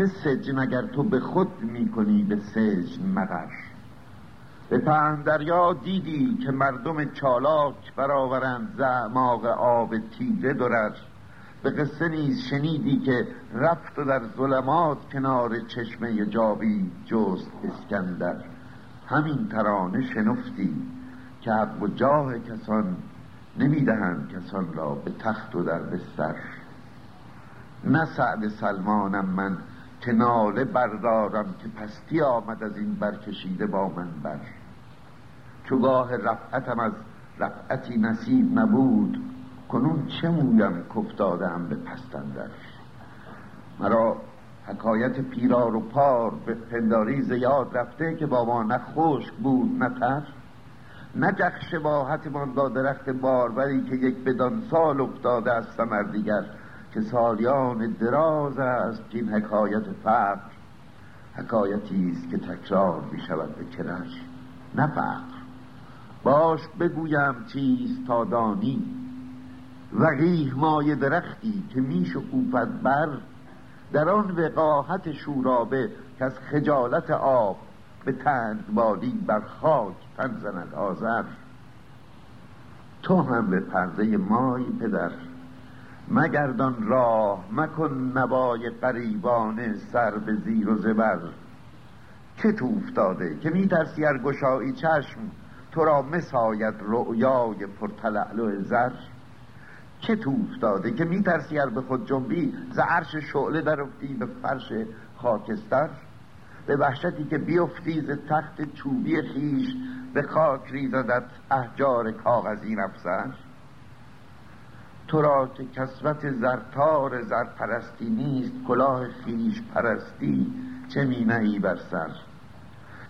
چه سجن اگر تو به خود می‌کنی به سجن مقر به پهندریا دیدی که مردم چالاک برآورند زعماق آب تیره درر به قصه نیز شنیدی که رفت و در ظلمات کنار چشمه جاوی جست اسکندر. همین ترانه شنفتی که حق و جاه کسان نمی‌دهند کسان را به تخت و در بستر. نه سعد سلمانم من که ناله بردارم که پستی آمد از این برکشیده با من بر چوگاه رفعتم از رفعتی نصیب نبود کنون چه مویم کفتادم به پستندر مرا حکایت پیرار و پار به پنداری زیاد رفته که با ما نه خشک بود نه تر نه جخ شباهتمان با درخت باروری که یک بدان سال افتاده از سمر دیگر. که سالیان دراز است این حکایت فقر. حکایتی است که تکرار می شود به کرش. نه فقر. باش بگویم چیست تا دانی. وقیه مای درختی که می شکوفد بر در آن وقاحت شورابه که از خجالت آب به تنگبالی بر خاک تن زند آذر. تو هم به پرده مای پدر. مگردان راه مکن نوای قریبانه سر به زیر و زبر. که تو افتاده که میترسی ار گشایی چشم تو را مساید رؤیای پرتلعلو زر؟ که تو افتاده که میترسی ار به خود جنبی ز عرش شعله در افتی به فرش خاکستر؟ به وحشتی که بیفتی ز تخت چوبی خیش به خاک ریزدت احجار کاغذی افسر تو را که کسوت زرتار زرپرستی نیست کلاه خیش پرستی چه می بر سر؟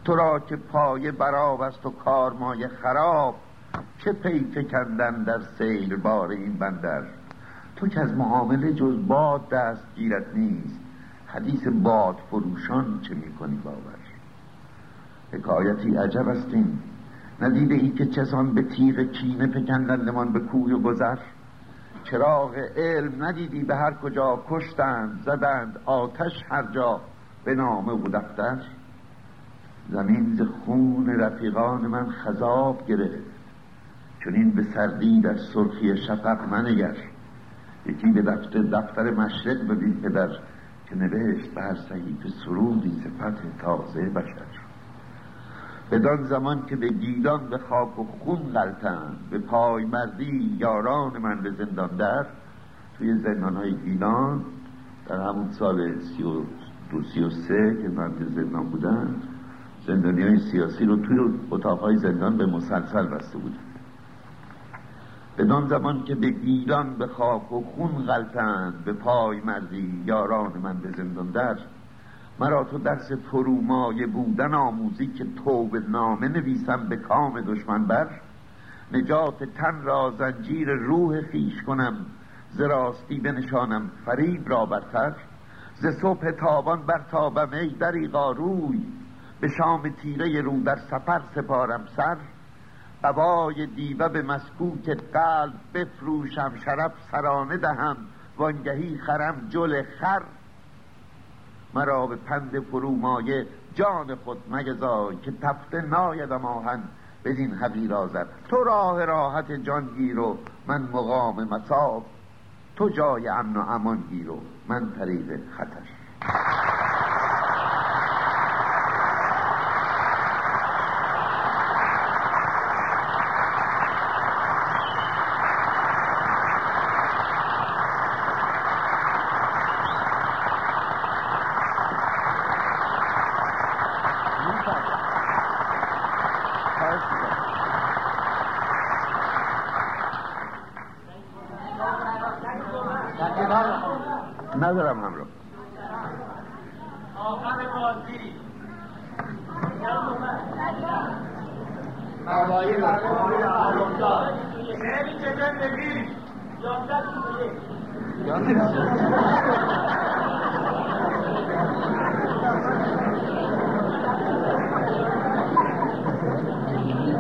تو را که پایه براب است و کارمای خراب چه پی فکندن در سیل بار این بندر؟ تو که از معامله جز باد دست گیرت نیست حدیث باد فروشان چه می‌کنی باور؟ حکایتی عجب است این. ندیده ای که چسان به تیغ کینه پکندندمان به کوی و گذر؟ چراغ علم ندیدی به هر کجا کشتند زدند آتش هر جا به نامه و دفتر زمین ز خون رفیقان من خذاب گرفت. چون این به سردی در سرخی شفق منگر. یکی به دفتر, دفتر مشرق ببین پدر که نوشت به هر صحیفه سرودی صفت تازه بشر. بدان زمان که به گیلان به خاک و خون غلطند. به پای مردی یاران من به زندان در. توی زندان های گیلان در همون سال سی و دو سی و سه که من زندان بودن زندانی های سیاسی رو توی اتاق زندان به مسلسل بسته بودن بدان زمان که به گیلان به خاک و خون غلطند به پای مردی یاران من به زندان در. مرا تو درس فرومایه بودن آموزی که توبه نامه نویسم به کام دشمن بر. نجات تن را زنجیر روح خیش کنم. ز راستی بنشانم فریب را برتر. ز صبح تابان بر تابم ای دریغا روی. به شام تیره رو در سفر سپارم سر. قبای دیوه به مسکوت قلب بفروشم شرف سرانه دهم. وانگهی خرم جل خر. مرا به پند فرومایه جان خود مگذای که تفته نایدم آهن. بدین حقیر آزد تو راه راحت جان گیر من مقام مصاب تو جای امن و امان گیر من طریق خطر. ندارم همراه آخر بازی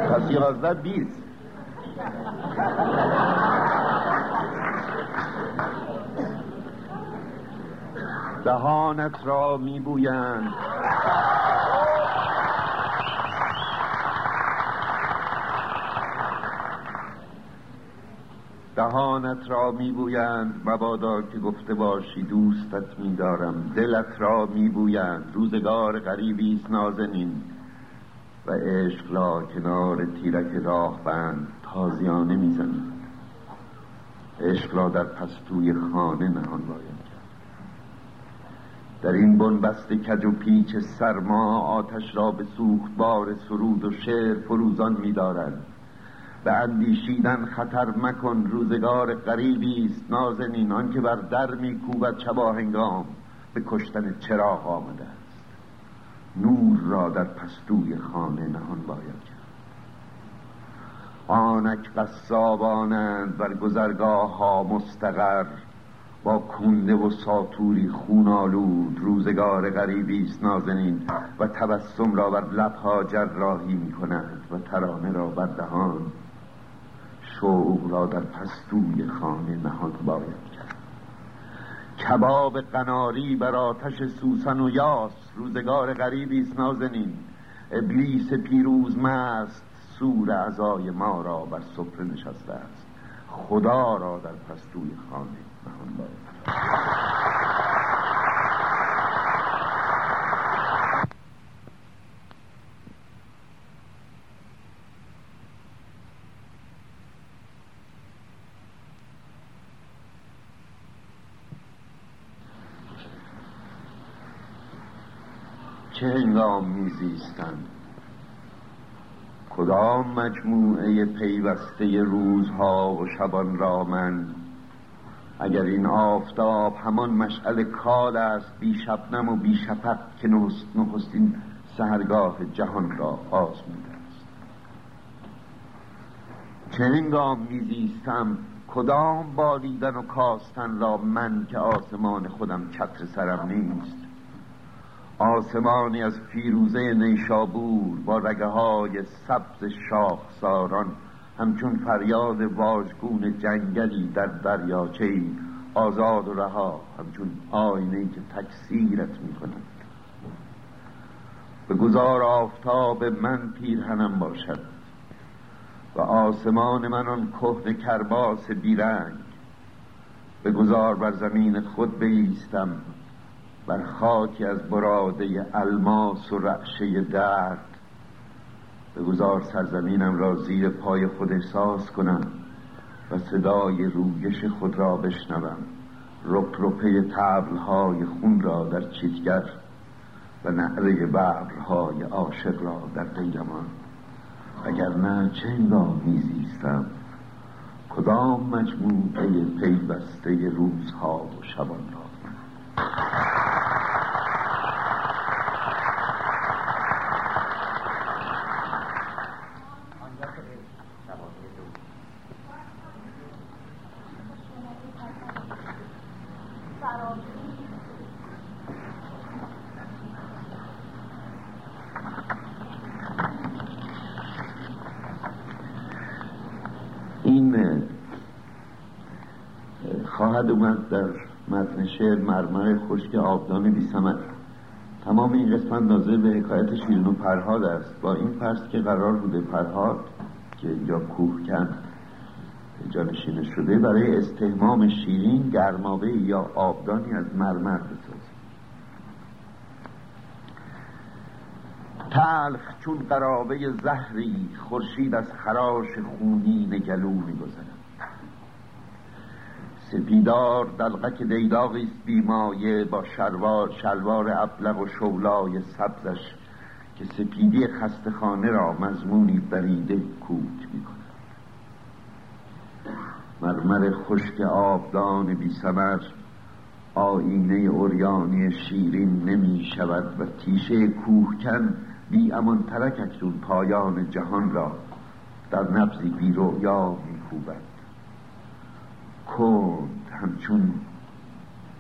پس یازده بیست. دهانت را میبویند. دهانت را میبویند. مبادا که گفته باشی دوستت میدارم. دلت را میبویند. روزگار غریبی نازنین. و عشق را کنار تیرک راه بند تازیانه می‌زنند عشق را در پستوی خانه نهان باید. در این بنبست کج و پیچ سرما آتش را به سوخت بار سرود و شعر فروزان میدارند به اندیشیدن خطر مکن روزگار غریبی است. نازنین آن که بر در میکوبد چبا هنگام به کشتن چراغ آمده است. نور را در پستوی خانه نهان باید کرد. آنک قصابانند بر گذرگاه ها مستقر با کونده و ساتوری خون آلود روزگار غریبی است نازنین و تبسم را بر لبها جراحی می کنند و ترانه را بر دهان. شوق را در پستوی خانه نهان باید کرد. کباب قناری بر آتش سوسن و یاس روزگار غریبی است نازنین. ابلیس پیروز مست سور اعضای ما را بر سفره نشسته است. خدا را در پستوی خانه چه هنگام میزیستند؟ کدام مجموعه پیوسته روزها و شبان را من اگر این آفتاب همان مشعل کال است بی شبنم و بی شفق که نخستین سهرگاه جهان را آزموده است. چه هنگام میزیستم کدام بالیدن و کاستن را من که آسمان خودم چتر سرم نیست؟ آسمانی از فیروزه نیشابور با رگه های سبز شاخساران همچون فریاد واژگون جنگلی در دریاچه آزاد و رها همچون آینه که تکثیرت می کند به گذار آفتاب من پیرهنم باشد و آسمان من آن کهن کرباس بیرنگ. به گذار بر زمین خود بیستم بر خاکی از براده الماس و رعشه درد. گذار سرزمینم را زیر پای خود احساس کنم و صدای رویش خود را بشنوم. رپ رپه تبلهای خون را در چیتگر و نعره ببرهای عاشق را در دیلمان اگر نه چه هنگام میزیستم کدام مجموعه پیوسته روزها و شبان را؟ این خواهد اومد در متن شعر مرمر خشک آبدان بی تمام این قسمت ناظر به حکایت شیرین و پرهاد است. با این فرض که قرار بوده پرهاد که اینجا کوه کن جانشینه شده برای استهمام شیرین گرمابه یا آبدانی از مرمر تلخ چون قرابه زهری خورشید از خراش خونی نگلو میگذرد. سپیدار دلقک دیداغی است بیمایه با شلوار, شلوار ابلغ و شولای سبزش که سپیدی خستخانه را مضمونی بریده کوک می کند مرمر خشک آبدان بی سمر آینه اوریانی شیرین نمی شود و تیشه کوهکن بی امان ترک اکنون پایان جهان را در نبزی بی رویا می کوبد. کند همچون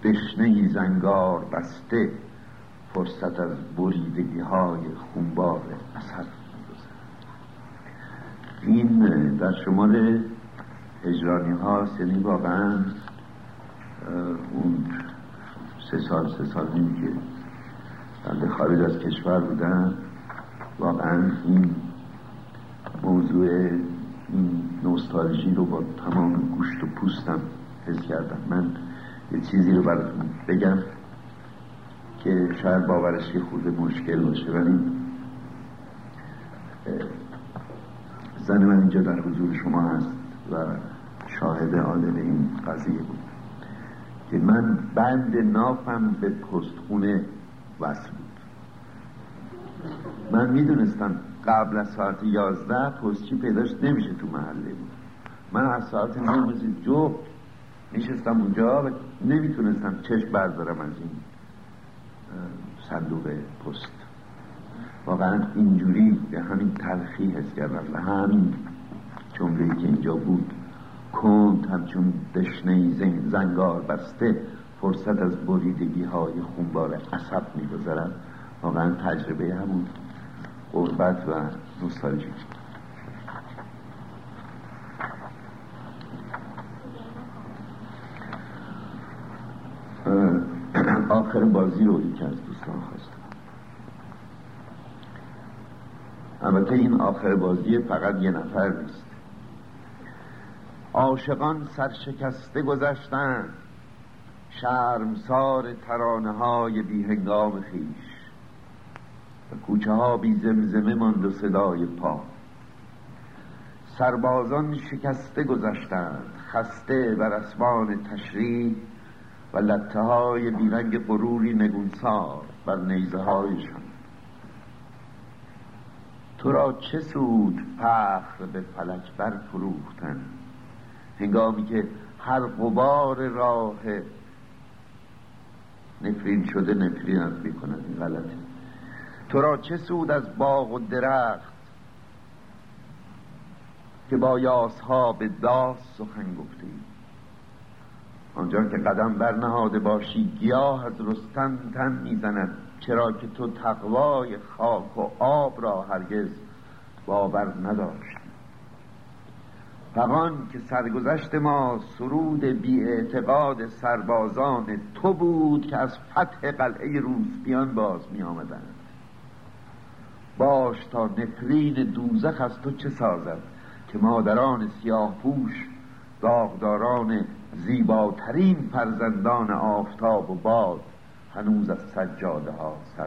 دشنه زنگار بسته فرصت از بریدگی های خونبار اثر این در شمال هجرانی ها یعنی واقعا اون سه سال سه سال نمی که خارج از کشور بودم. واقعا این موضوع این نوستالژی رو با تمام گوشت و پوستم حس کردم. من یه چیزی رو براتون بگم که شاید باورش خورده مشکل باشه ولی زن من اینجا در حضور شما هست و شاهد عادل این قضیه بود که من بند نافم به پستخونه وصل بود. من می‌دونستم قبل از ساعت یازده پستچی پیداش نمیشه تو محله. من از ساعت نه جو میشستم اونجا و نمی‌تونستم چشم بردارم از این صندوق پست. واقعا اینجوری به همین تلخی حس کردم و همین جمله که اینجا بود. کند همچون دشنه زنگار بسته فرصت از بریدگی های خونبار عصب میگذرد واقعا تجربه همون. قربت و نوستالژی آخر بازی رو یکی از دوستان خواستم. البته این آخر بازی فقط یه نفر نیست. عاشقان سرشکسته گذشتن. شرمسار ترانه های بی هنگام خیش. و کوچه ها بی زمزمه ماند و صدای پا. سربازان شکسته گذشتند خسته بر اسبان تشریح و لطه های بیرنگ غروری نگونسار بر نیزه هایشان. تو را چه سود پخر به فلک بر فروختن هنگامی که هر غبار راه نفرین شده نفرین از می‌کند این غلطه. تو را چه سود از باغ و درخت که با یاسها به داس سخن گفتی آنجا که قدم برنهاده باشی گیاه از رستن تن می‌زند. چرا که تو تقوای خاک و آب را هرگز باور نداشت فقان که سرگذشت ما سرود بی اعتقاد سربازان تو بود که از فتح قلعه روسپیان باز می آمدند باش تا نفرین دوزخ از تو چه سازد که مادران سیاه پوش داغداران زیباترین فرزندان آفتاب و باد هنوز از سجاده ها سر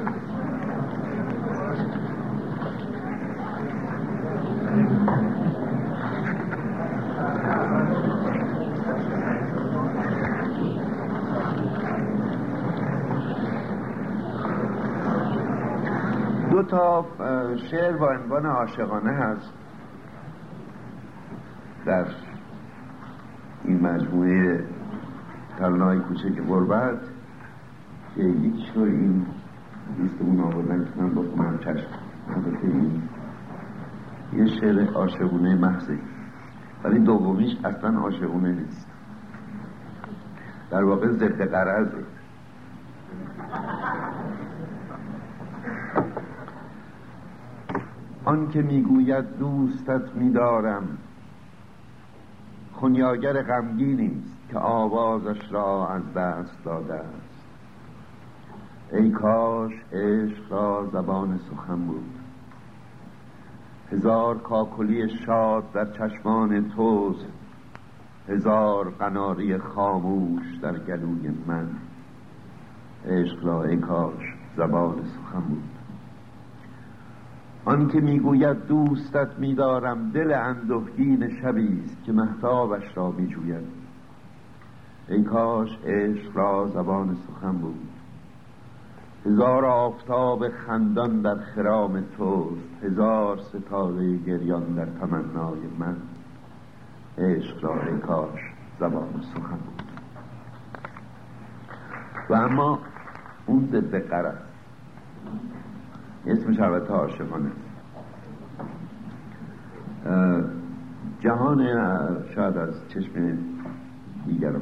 تا شعر با عنوان عاشقانه هست در این مجموعه ترانه‌های کوچک غربت که یکیش رو این اون آوردن که من بخونم چشم این یه شعر عاشقونه محضه ولی دومیش اصلا عاشقونه نیست. در واقع ضد قرضه آن که می‌گوید دوستت میدارم. خونیاگر غمگینی است که آوازش را از دست داده است. ای کاش عشق را زبان سخن بود. هزار کاکلی شاد در چشمان توست. هزار قناری خاموش در گلوی من. عشق را ای کاش زبان سخن بود. آن که می‌گوید دوستت میدارم دل اندهگین شبی است که محتابش را میجوید. ای کاش عشق را زبان سخن بود. هزار آفتاب خندان در خرام توست هزار ستاره گریان در تمنای من. عشق را ای کاش زبان سخن بود. و اما اون ضد قرض. اسمش البته عاشقانه. جهان شاید از چشم دیگران.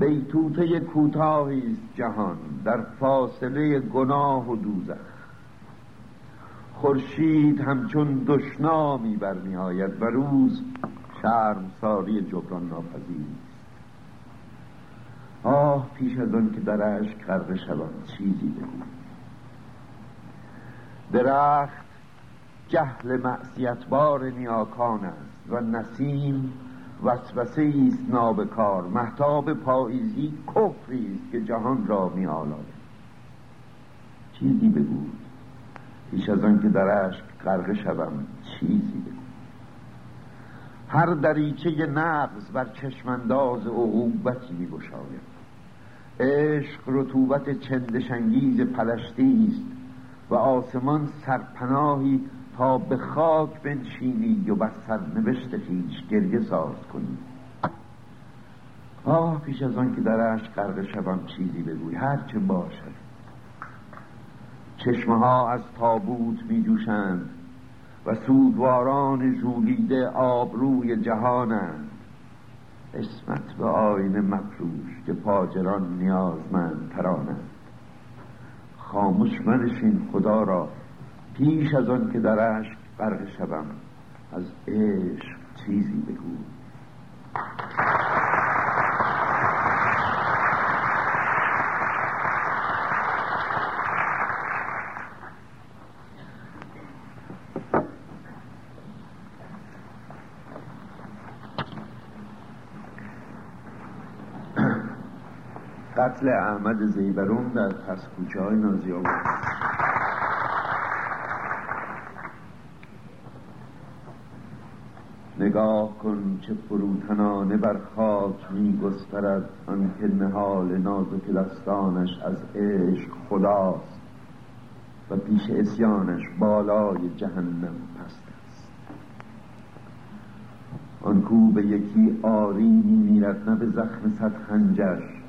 بیتوته کوتاهی است جهان در فاصله گناه و دوزخ. خورشید همچون دشنامی برمی آید و روز ساری جبران ناپذیر آه پیش از آن که در عشق غرق شوم چیزی بگو درخت جهل معصیتبار نیاکان است و نسیم وسوسه است نابکار. محتاب پاییزی کفری است که جهان را می چیزی بگو. پیش از آن که در عشق غرق شوم چیزی بگو. هر دریچه نقض بر چشمانداز عقوبتی می گشاید عشق رطوبت چندشنگیز پلشتی است. و آسمان سرپناهی تا به خاک بنشینی و بر سرنوشت خیش گریه ساز کنی. آه پیش از آن که در عشق غرق شوم چیزی بگوی هر چه باشد. چشمه ها از تابوت می جوشند و سودواران ژولیده آبروی جهانند. اسمت به آین مفروش که پاجران نیازمند ترانند خاموش منشین خدا را پیش از آن که در عشق غرق شوم از عشق چیزی بگو. قتل احمد زیبرون در پسکوچه های نازی نگاه کن چه فروتنانه بر خاک می گسترد که نهال نازک دستانش از عشق خداست و پیش اسیانش بالای جهنم پست است. آن کو به یکی آری می میرد نه به زخم صد خنجر.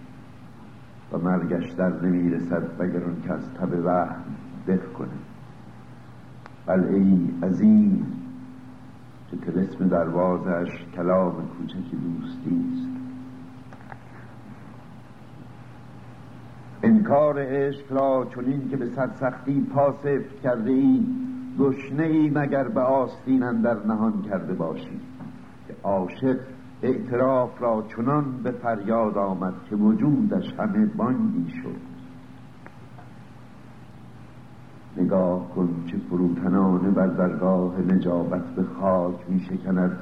و مرگش در نمی‌رسد وگر اون که از تب وهم دق کنه. بل ای عظیم که تلسم دروازش کلام کوچکی دوستی است. انکار عشق را چنین که به سرسختی پاسفت کرده ای دشنه ای مگر به آستین در نهان کرده باشی که عاشق اعتراف را چنان به فریاد آمد که وجودش همه بانگی شد. نگاه کن چه فروتنانه بر درگاه نجابت به خاک می شکند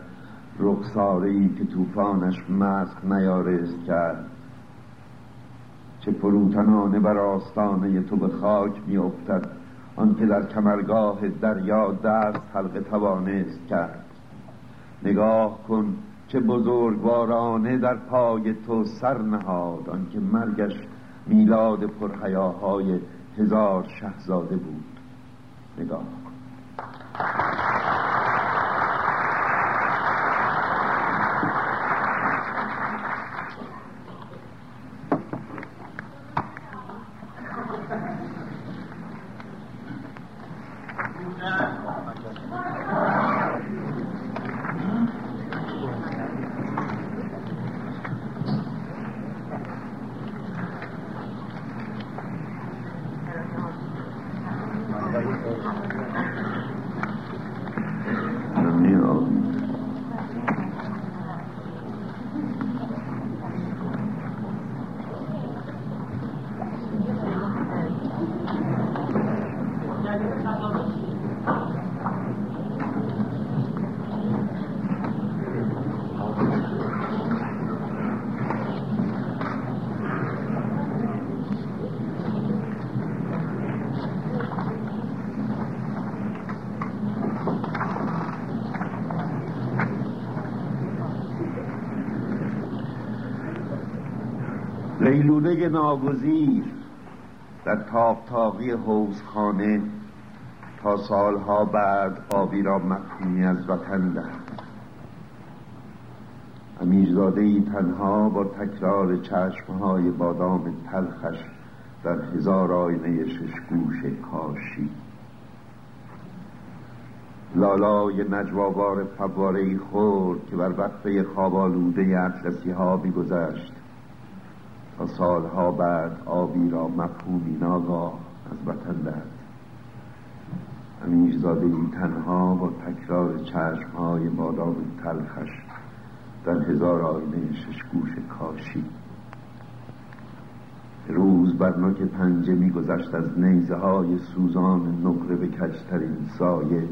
رخساره که طوفانش مسخ نیارست کرد. چه فروتنانه بر آستانه تو به خاک می افتد آنکه در کمرگاه دریا دست حلقه توانست کرد. نگاه کن چه بزرگوارانه در پای تو سر نهاد آنکه مرگش میلاد پرحیاهای هزار شهزاده بود. نگاه قیلوله ناگزیر در تاقتاقی حوزخانه تا سالها بعد آبی را مفهومی از وطن دهد. امیرزاده ای تنها با تکرار چشمهای بادام تلخش در هزار آینه ششگوش کاشی. لالای نجوابار فواره خورد که بر وقفه خوابالوده اطلسی ها بیگذشت تا سالها بعد آبی را مفهومی ناگاه از وطن دهد امیرزاده تنها با تکرار چشمهای بادام تلخش در هزار آینه ششگوش کاشی. روز بر نوک پنجه میگذشت از نیزه های سوزان نقره به کجترین سایه.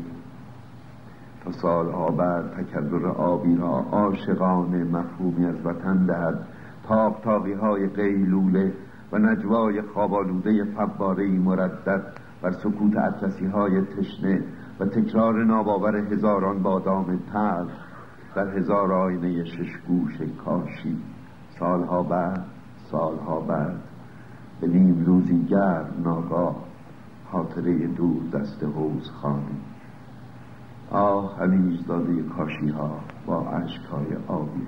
تا سالها بعد تکرر آبی را عاشقانه مفهومی از وطن دهد. تاق تاقی های قیلوله و نجوای خوابالوده فباره مردد بر سکوت اطلسی های تشنه و تکرار ناباور هزاران بادام تلخ در هزار آینه ششگوش کاشی. سالها بعد سالها بعد. به نیم روزی گرم ناگاه خاطره دور دست حوز خانه آه همیش داده کاشی ها با عشقهای آبی.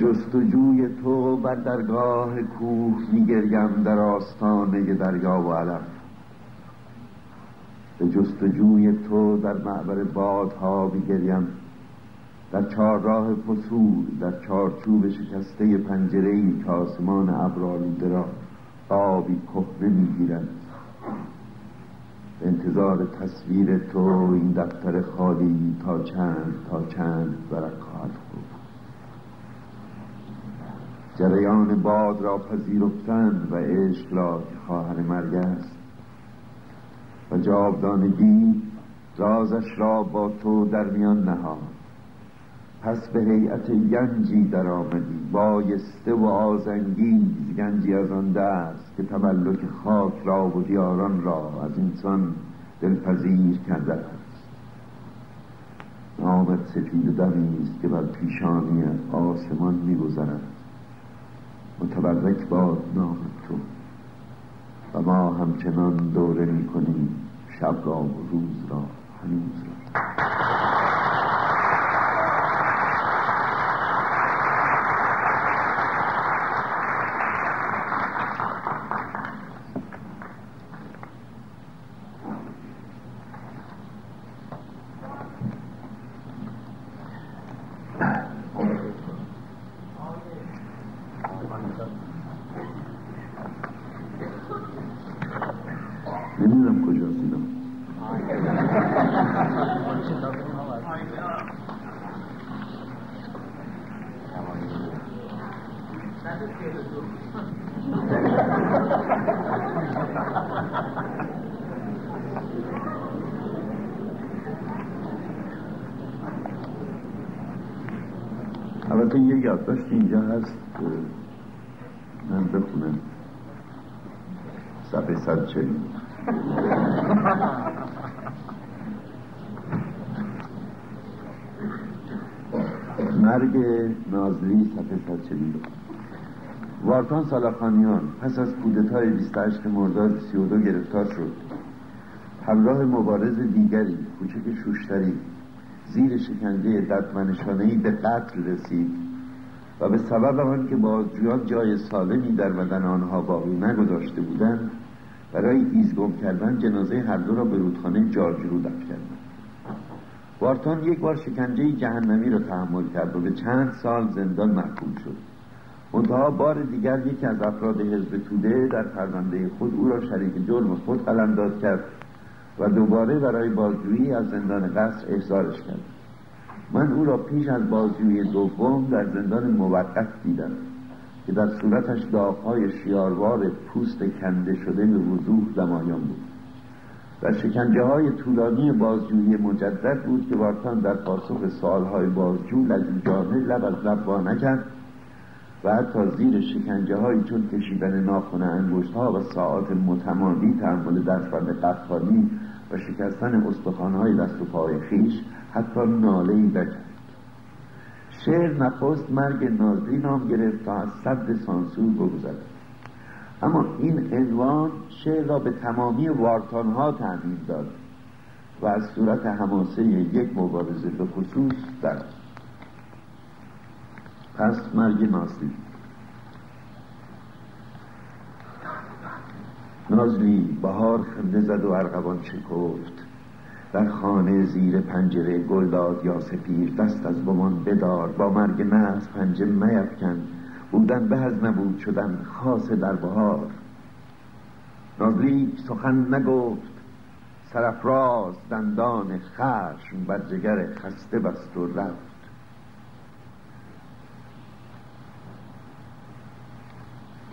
جستجوی تو بر درگاه کوه میگریم در آستانه دریا و علم به جستجوی تو در معبر بادها بگریم در چهار راه فصول در چارچوب شکسته پنجره ای که آسمان ابرالوده را آبی کهنه می‌گیرد. انتظار تصویر تو این دفتر خالی تا چند تا چند برک خواهد جریان باد را پذیرفتن و عشق را که خواهر مرگ است. و جاودانگی رازش را با تو در میان نهاد. پس به هیئت گنجی در آمدی. بایسته و آزنگیز گنجی از آن دست که تملک خاک را و دیاران را از انسان دلپذیر کرده است. نامت سفید دمی است که بر پیشانی آسمان میگذرد. متبرک باد نام تو. و ما همچنان دوره می‌کنیم شب را و روز را هنوز را البته یه یادداشت اینجا هست من بخونم صفحه صد چلی مرگ نازلی صفحه صد چلی وارتان سالاخانیان پس از کودتای 28 مرداد 32 گرفتار شد. همراه مبارز دیگری کوچک شوشتری زیر شکنجه ددمنشانهای به قتل رسید و به سبب آن که بازجویان جای سالمی در بدن آنها باقی نگذاشته بودند برای ایزگم کردن جنازه هر دو را به رودخانه جارجرو دفن کردند وارتان یک بار شکنجه جهنمی را تحمل کرد و به چند سال زندان محکوم شد. منتها بار دیگر یکی از افراد حزب توده در پرونده خود او را شریک جرم خود قلمداد کرد و دوباره برای بازجویی از زندان قصر احضارش کرد. من او را پیش از بازجویی دوم در زندان موقت دیدم. که در صورتش داغهای شیاروار پوست کنده شده به وضوح دمایان بود. و شکنجه های طولانی بازجویی مجدد بود که وارتان در پاسخ سالهای بازجو لجوجانه لب از لب نکرد و حتی زیر شکنجه هایی چون کشیدن ناخن انگشت ها و ساعات متمالی تحمل دستبند قطانی و شکستن استخوان های دست و پای خیش حتی ناله ای بکرد شعر نخست مرگ نازلی نام گرفت تا از صد سانسور بگذرد. اما این عنوان شعر را به تمامی وارتان ها تعمین داد و از صورت حماسه یک مبارزه به خصوص در پس مرگ نازلی نازلی بهار خنده زد و ارغوان شکفت. در خانه زیر پنجره گلداد یا سپیر دست از بمان بدار. با مرگ نز پنجه میفکن. بودن به از نبود شدن خاص در بهار. نازلی سخن نگفت. سرفراز دندان خشم بر جگر خسته بست و رفت.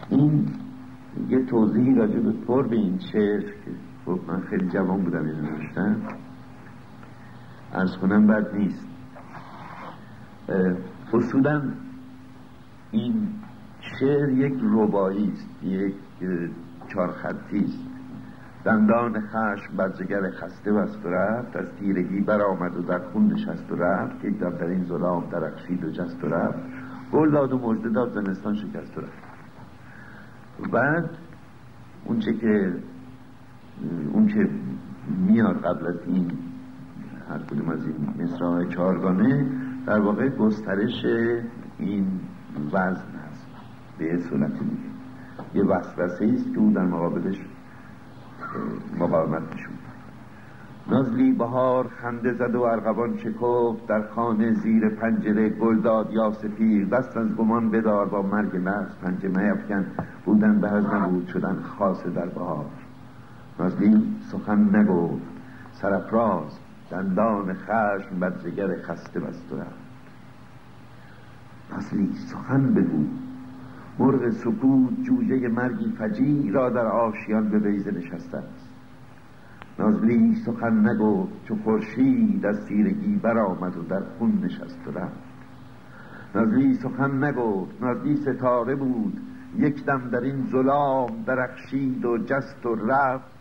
این یه توضیحی راجع به پر به این شعر که خب من خیلی جوان بودم اینو نوشتم. ارز کنم بد نیست. اصولا این شعر یک ربایی است یک چارخطی است. دندان خشم بر جگر خسته بست و رفت از تیرگی برآمد و در خون نشست و رفت که در این ظلام درخشید و جست و رفت. گل داد و مجده داد زمستان شکست و رفت. بعد اونچه که اونچه میاد قبل از این هر کدوم از این مصرهای چهارگانه در واقع گسترش این وزن هست به صورتی میگه. یه وسوسه است که او در مقابلش مقاومت نشون نازلی بهار خنده زد و ارغوان شکفت در خانه زیر پنجره گلداد یا سپیر. دست از گمان بدار با مرگ نفس پنجه میفکن بودن به از نبود شدن خاص در بهار. نازلی سخن نگفت. سرفراز دندان خشم بر جگر خسته بست و نازلی سخن بگو. مرغ سکوت جوجه مرگی فجی را در آشیان به بیزه نشسته است. نازلی سخن نگفت چو خورشید از تیرگی برآمد و در خون نشست و رفت. نازلی سخن نگفت نازلی ستاره بود. یک دم در این ظلام درخشید و جست و رفت.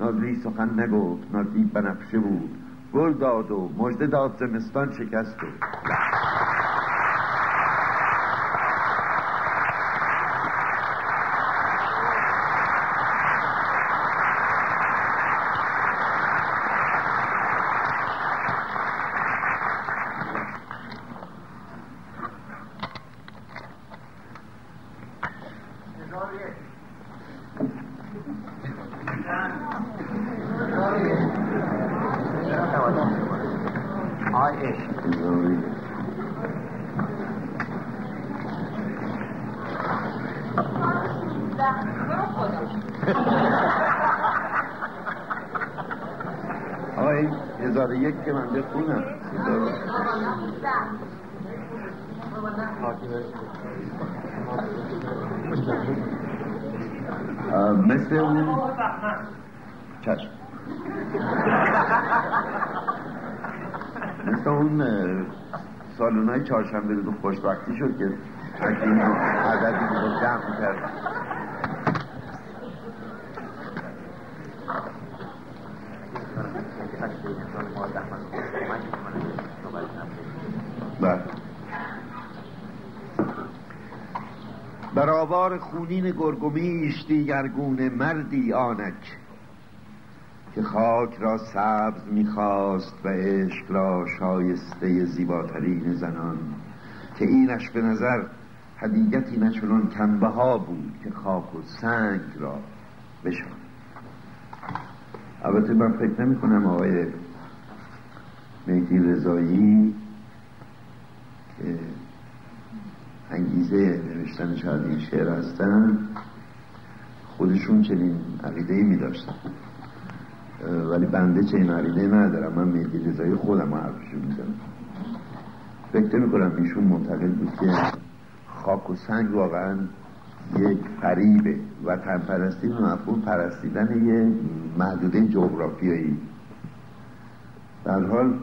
نازلی سخن نگفت نازلی بنفشه بود. گل داد و مژده داد زمستان شکست و مثل اون چشم مثل اون سالون های چهارشنبه رو خوشبختی شد که تکیم عددی رو جمع کرد بر آوار خونین گرگومیش دیگرگونه مردی آنک که خاک را سبز می‌خواست و عشق را شایسته زیباترین زنان که اینش به نظر حدیقتی نچنان کمبه ها بود که خاک و سنگ را بشان البته من فکر نمی کنم آقای مهدی رضایی که انگیزه نوشتن شاید این شعر هستن خودشون چنین عقیده ای می داشتن ولی بنده چنین عقیده ندارم. من میدی رضایی خودم حرفشون میدم فکر می کنم ایشون معتقد بود که خاک و سنگ واقعا یک فریبه وطن پرستی به مفهوم پرستیدن یه محدوده جغرافیایی. در حال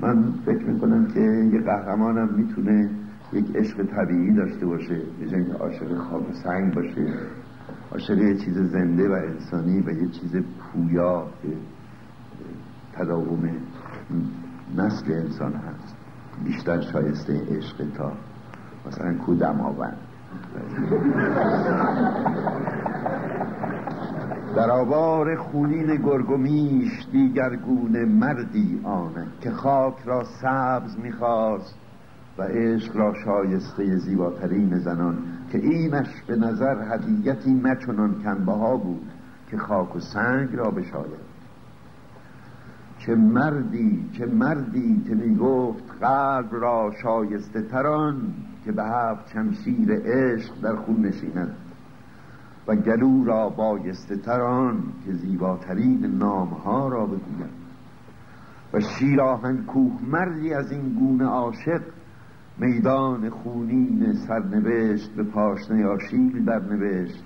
من فکر می‌کنم که یه قهرمانم می‌تونه یک عشق طبیعی داشته باشه به عاشق خاک و سنگ باشه. عاشق یه چیز زنده و انسانی و یه چیز پویا که تداوم نسل انسان هست. بیشتر شایسته عشق تا مثلا کودم آوند در آوار خونین گرگومیش دیگر گونه مردی آنه که خاک را سبز می‌خواست و عشق را شایسته زیباترین زنان که اینش به نظر هدیتی نچنان کنبها بود که خاک و سنگ را بشاید. چه مردی چه مردی که می گفت قلب را شایسته تران که به هفت شمشیر عشق در خون نشیند و گلو را بایسته تران که زیباترین نامها را بگوید. و شیراهن کوه مردی از این گونه عاشق میدان خونین سرنوشت به پاشنه آشیل نوشت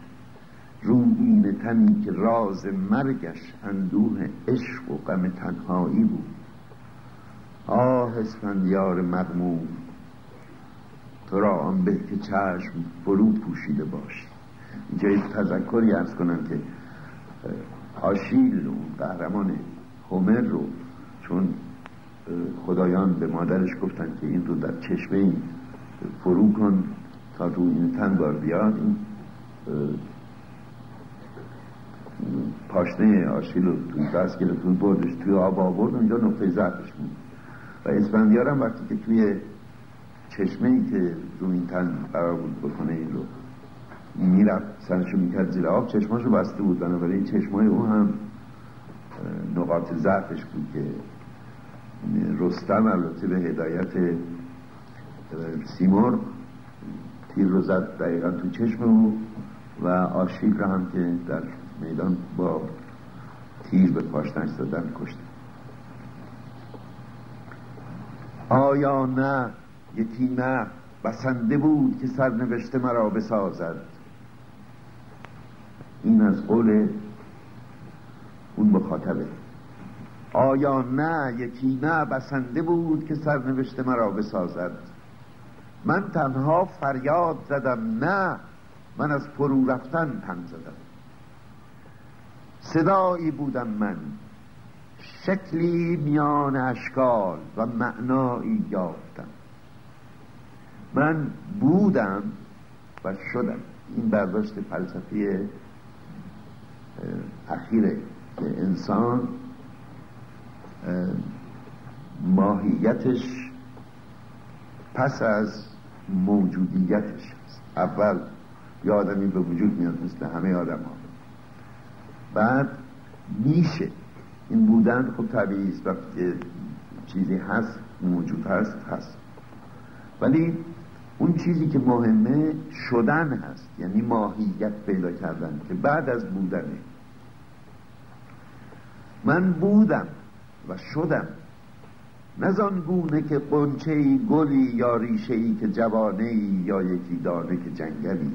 روین تنی که راز مرگش اندوه عشق و غم تنهایی بود. آه اسفندیار مغموم تو را آن به که چشم فرو پوشیده باشی اینجا تذکری ارز کنم که آشیل اون قهرمان هومر رو چون خدایان به مادرش گفتن که این رو در چشمه این فرو کن تا رو این تن بار بیاد. این پاشنه آشیل رو توی دست گرفت بردش توی آب آورد اونجا نقطه ضعفش بود. و اسفندیار هم وقتی که توی چشمه ای که رو این تن قرار بود بکنه این رو می‌رفت سرشو می‌کرد زیر آب چشماشو بسته بود. بنابراین چشمای او هم نقاط ضعفش بود که رستم البته به هدایت سیمور تیر رو زد دقیقا تو چشم او و آشیل را هم که در میدان با تیر به پاشتنش دادن کشته آیا نه یکی نه بسنده بود که سرنوشته مرا بسازد؟ این از قول اون مخاطبه. آیا نه یکی نه بسنده بود که سرنوشته مرا بسازد؟ من تنها فریاد زدم نه من از فرو رفتن تن زدم. صدایی بودم من شکلی میان اشکال و معنایی یافتم. من بودم و شدم. این برداشت فلسفی اخیره که انسان ماهیتش پس از موجودیتش هست اول یه آدمی به وجود میاد مثل همه آدم ها بعد میشه. این بودن خب طبیعی است. وقتی چیزی هست موجود هست هست. ولی اون چیزی که مهمه شدن هست. یعنی ماهیت پیدا کردن که بعد از بودنه. من بودم. و شدم. نزان گونه که قنچه ای گلی یا ریشه ای که جوانه ای یا یکی دانه که جنگلی.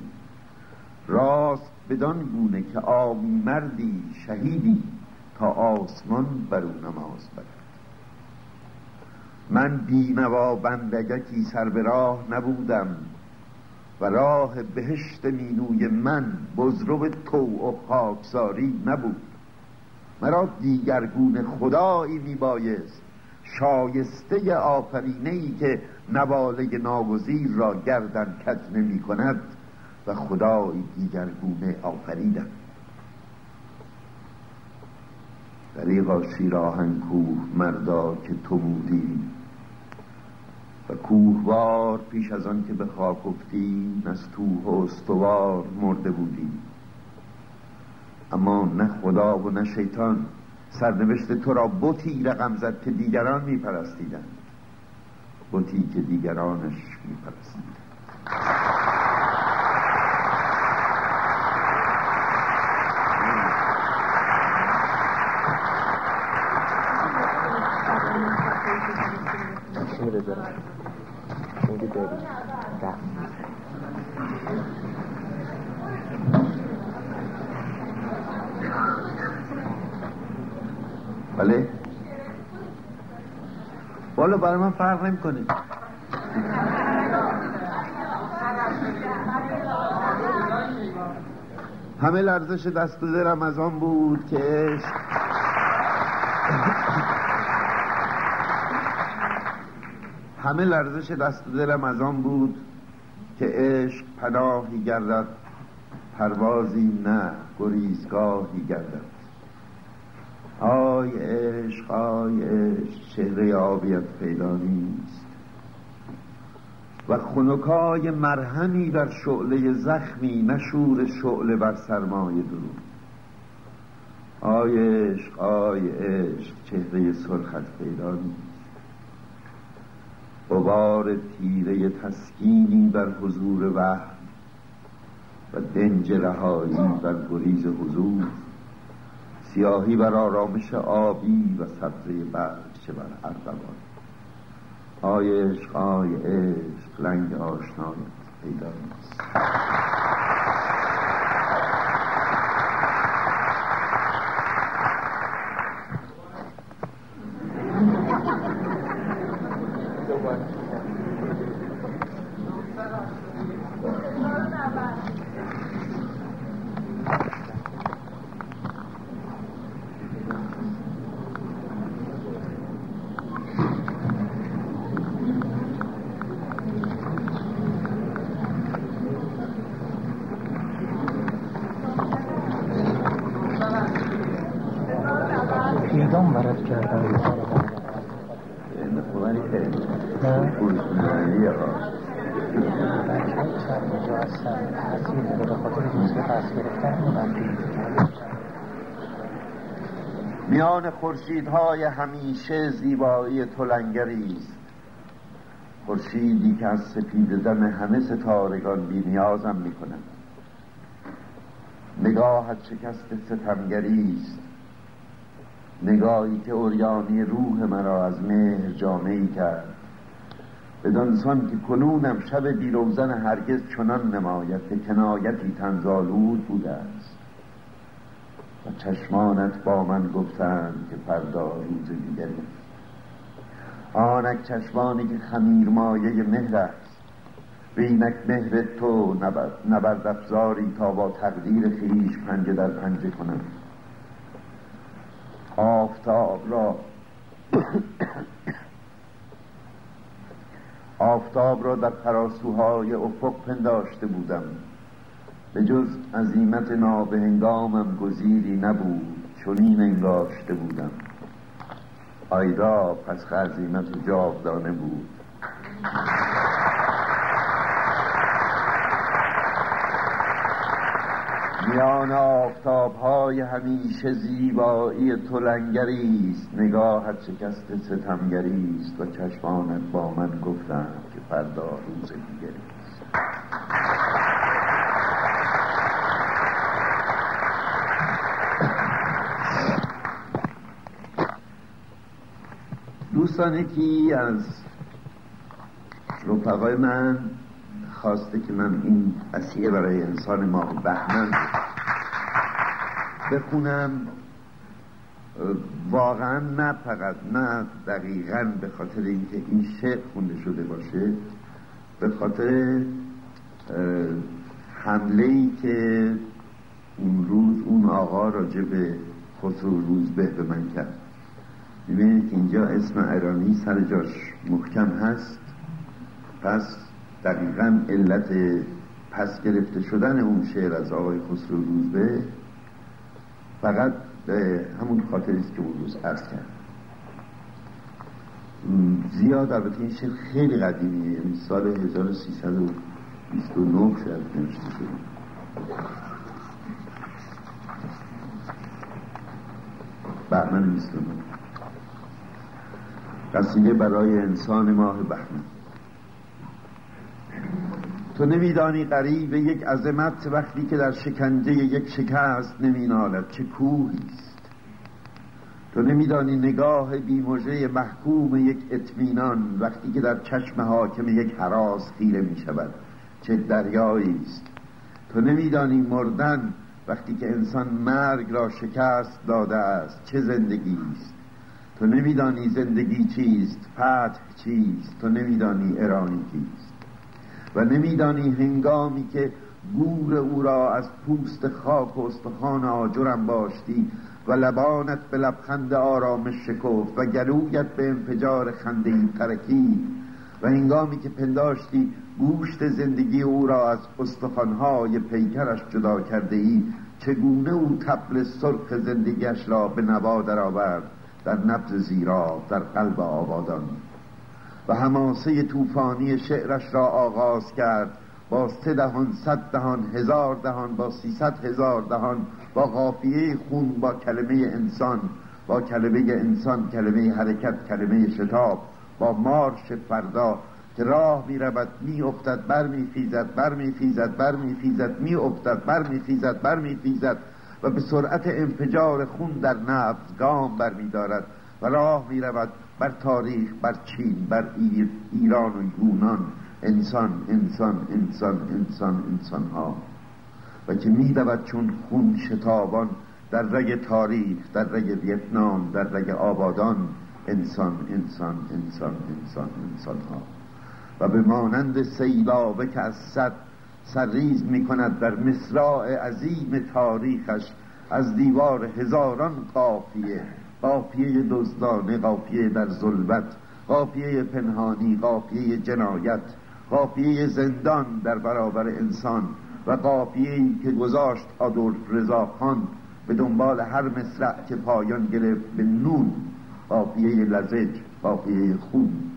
راست بدان گونه که آمی مردی شهیدی تا آسمان بر او نماز برد. من بینوا بندگکی سر به راه نبودم و راه بهشت مینوی من بزرو تو و خاکساری نبود. مرا دیگرگون خدایی میبایست. شایسته آفرینه ای که نواله ناگزیر را گردن کج نمی کند و خدایی دیگرگونه آفریدم. دریغا شیراهن کوه مردا که تو بودی و کوهوار پیش از آن که به خاک افتی نستوه و استوار مرده بودی اما نه خدا و نه شیطان سرنوشت تو را بطی رقم زد که دیگران میپرستیدند. بطی که دیگرانش میپرستیدند. بله برای من فرق نمی‌کنه. همه لرزش دست دلم از آن بود که عشق. همه لرزش دست دلم از آن بود که عشق پناهی گردد پروازی نه گریزگاهی گردد. عشق چهره آبیت پیدا نیست. و خنکای مرهمی بر شعله زخمی نشور شعله بر سرمایه درون. آی عشق آی عشق چهره سرخت پیدا نیست. غبار تیره تسکینی بر حضور وحم و دنج رهایی بر گریز حضور. سیاهی بر آرامش آبی و سبزه بخش بر اردوان. آی عشق آی عشق لنگ آشنایت پیدا نیست. میان خورشیدهای همیشه زیبایی تلنگری است. خورشیدی که از سپید دم همه ستارگان بی نیازم می کند نگاهت شکست ستمگری است. نگاهی که اوریانی روح مرا از مهر جامعی کرد. بدانسان که کنونم شب بیروزن هرگز چنان نماید که کنایتی تنزالود بوده است. چشمانت با من گفتند که فردا روز دیگری آنک چشمانی که خمیر مایه مهر است به اینک مهر تو نبرد افزاری تا با تقدیر خیش پنجه در پنجه کنم. آفتاب را آفتاب را در فراسوهای افق پنداشته بودم. به جز عظیمت نابهنگامم گزیری نبود چنین انگاشته بودم. آیدا پس عظیمت جاودانه بود. میان آفتاب های همیشه زیبایی تو است. نگاهت شکست ستمگری است. و چشمانت با من گفتند که فردا روز دیگری است. دوستان یکی از رفقای من خواسته که من این قصیه برای انسان ما بهمن بخونم. واقعا نه فقط نه دقیقا به خاطر اینکه این شعر خونده شده باشه به خاطر حمله ای که اون روز اون آقا راجع به خسرو به من کرد. می‌بینید که اینجا اسم ایرانی سر جاش محکم هست. پس دقیقا علت پس گرفته شدن اون شعر از آقای خسرو روزبه فقط به همون خاطری است که اون روز عرض کرد. زیاد البته این شعر خیلی قدیمیه یعنی سال 1329 شاید نوشته شده. بهمن 29 قصیده برای انسان ماه بهمن تو نمیدانی قریب یک عظمت وقتی که در شکنجه یک شکست نمینالد چه کوهی است. تو نمیدانی نگاه بیموژه محکوم یک اطمینان وقتی که در چشم حاکم یک حراس خیره می شود چه دریایی است. تو نمیدانی مردن وقتی که انسان مرگ را شکست داده است چه زندگی است. تو نمیدانی زندگی چیست فتح چیست تو نمیدانی ایرانی کیست و نمیدانی هنگامی که گور او را از پوست خاک و استخوان آجرم باشتی و لبانت به لبخند آرامش شکفت و گلویت به انفجار خنده ای ترکید و هنگامی که پنداشتی گوشت زندگی او را از استخوانهای پیکرش جدا کرده ای چگونه او تبل سرخ زندگیش را به نوا درآورد؟ در نبز زیرا در قلب آبادان. و هماسه طوفانی شعرش را آغاز کرد با سه دهان صد دهان هزار دهان با سیصد هزار دهان با قافیه خون با کلمه انسان با کلمه انسان کلمه حرکت کلمه شتاب با مارش فردا که راه می رود می افتد بر می خیزد بر می خیزد بر می خیزد می افتد بر می خیزد بر می خیزد و به سرعت انفجار خون در نبض گام بر می دارد و راه می رود بر تاریخ بر چین بر ایران و یونان. انسان انسان انسان انسان انسان ها و که می چون خون شتابان در رگ تاریخ در رگ ویتنام در رگ آبادان. انسان انسان انسان انسان انسان ها و به مانند سیلابه که از صد سرریز می کند در مصراع عظیم تاریخش از دیوار هزاران قافیه قافیه دزدانه قافیه در ظلمت قافیه پنهانی قافیه جنایت قافیه زندان در برابر انسان و قافیه که گذاشت آدولف رضاخان به دنبال هر مصرع که پایان گرفت به نون قافیه لزج قافیه خون.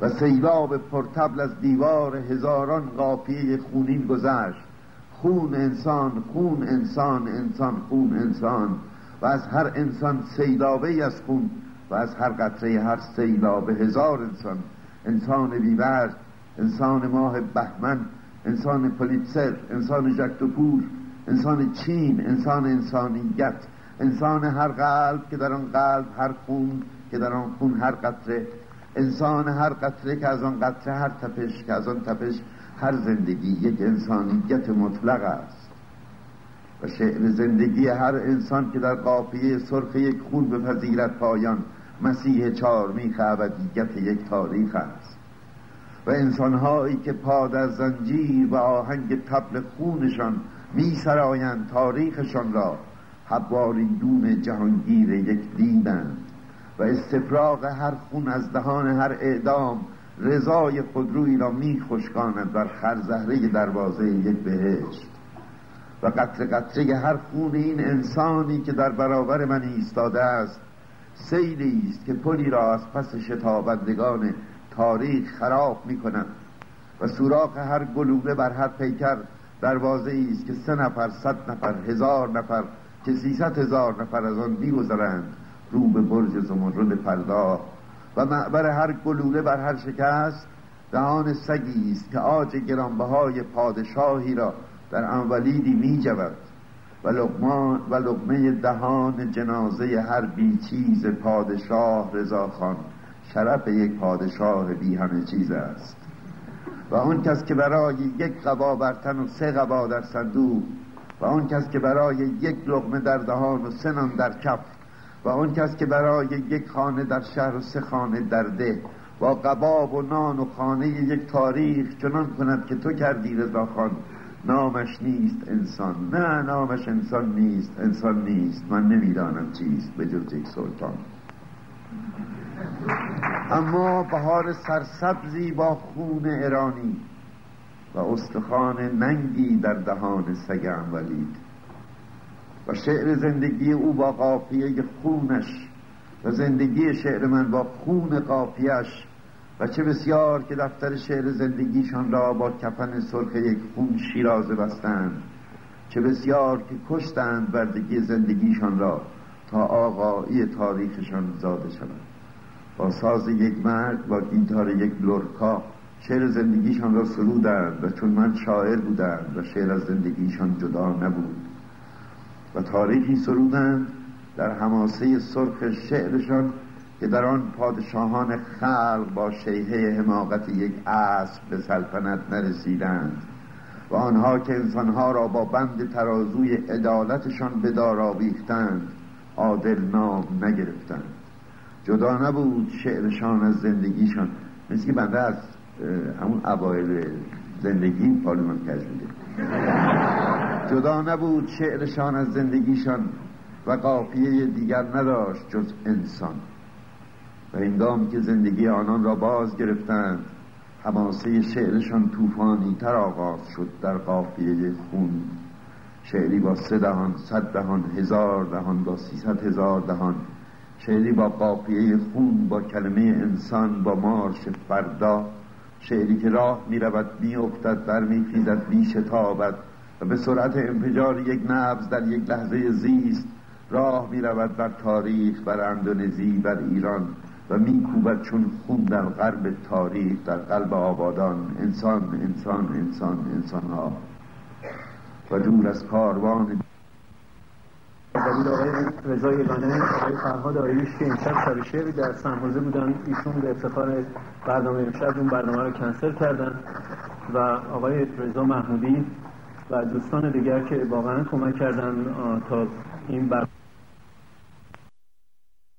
و سیلاب پرتبل از دیوار هزاران قافیه خونین گذشت. خون انسان خون انسان انسان خون انسان. و از هر انسان سیلابه از خون و از هر قطره هر سیلابه هزار انسان. انسان بیورد انسان ماه بهمن انسان پلیتسر انسان جکتوپور انسان چین انسان انسانیت. انسان هر قلب که در آن قلب هر خون که در آن خون هر قطره انسان هر قطره که از آن قطره هر تپش که از آن تپش هر زندگی یک انسانیت مطلق است. و شعر زندگی هر انسان که در قافیه سرخ یک خون بپذیرد پایان مسیح چارمیخ ابدیت یک تاریخ است. و انسانهایی که پا در زنجیر و آهنگ تبل خونشان می سرایند تاریخشان را حباریدون جهانگیر یک دینند و استفراغ هر خون از دهان هر اعدام رضای خودرویی را می خشکاند بر خرزهره دروازه یک بهشت. و قطر قطره هر خون این انسانی که در برابر من ایستاده است سیلی است که پلی را از پس شتابندگان تاریخ خراب می کند و سوراخ هر گلوله بر هر پیکر دروازه است که سه نفر صد نفر هزار نفر که سیصد هزار نفر از آن میگذرند. رو به برج زمرد پرداخت و معبر هر گلوله بر هر شکست دهان سگی است که آج گرانبهای پادشاهی را در انولیدی می جود و لقمان و لقمه دهان جنازه هر بیچیز پادشاه رضاخان شرف یک پادشاه بی همه چیز است. و اون کس که برای یک قبا بر تن و سه قبا در صندوق و اون کس که برای یک لقمه در دهان و سنان در کف و اون کس که برای یک خانه در شهر سه خانه در ده با قباب و نان و خانه یک تاریخ چنان کند که تو کردی رضا خان نامش نیست انسان. نه نامش انسان نیست انسان نیست. من نمی‌دانم چیست به جز یک سلطان. اما بهار سرسبزی با خون ایرانی و استخوان ننگی در دهان سگ ولید و شعر زندگی او با قافیه خونش و زندگی شعر من با خون قافیش و چه بسیار که دفتر شعر زندگیشان را با کفن سرخ یک خون شیرازه بستند چه بسیار که کشتند بردگی زندگیشان را تا آقایی تاریخشان زاده شود با ساز یک مرد با گیتار یک لورکا شعر زندگیشان را سرودند و چون من شاعر بودند و شعر از زندگیشان جدا نبود. و تاریخی سرودند در حماسه سرخ شعرشان که در آن پادشاهان خلق با شیهه حماقت یک اسب به سلطنت نرسیدند و آنها که انسانها را با بند ترازوی عدالتشان به دار آویختند عادل نام نگرفتند. جدا نبود شعرشان از زندگیشان. مثل که بنده از همون اوایل زندگی پارلمان کج میده جدا نبود شعرشان از زندگیشان و قافیه دیگر نداشت جز انسان. و هنگامی که زندگی آنان را باز گرفتند حماسه شعرشان توفانی تر آغاز شد در قافیه خون. شعری با سه دهان صد دهان هزار دهان با سیصد هزار دهان. شعری با قافیه خون با کلمه انسان با مارش فردا. شعری که راه می رود می افتد بر می فیزد می شتابد و به سرعت انفجار یک نبز در یک لحظه زیست راه می رود بر تاریخ بر اندونزی بر ایران و میکوبد چون خون در قلب تاریخ در قلب آبادان. انسان انسان انسان انسان ها و دور از کاروان دلیل آقای رضا یگانه آقای فرهاد آیوش که امشب شب شعری در سنحوزه بودن ایشون به افتخار برنامه امشب اون برنامه رو کنسل کردن و آقای رضا محمودی و دوستان دیگر که واقعا کمک کردن تا این برنامه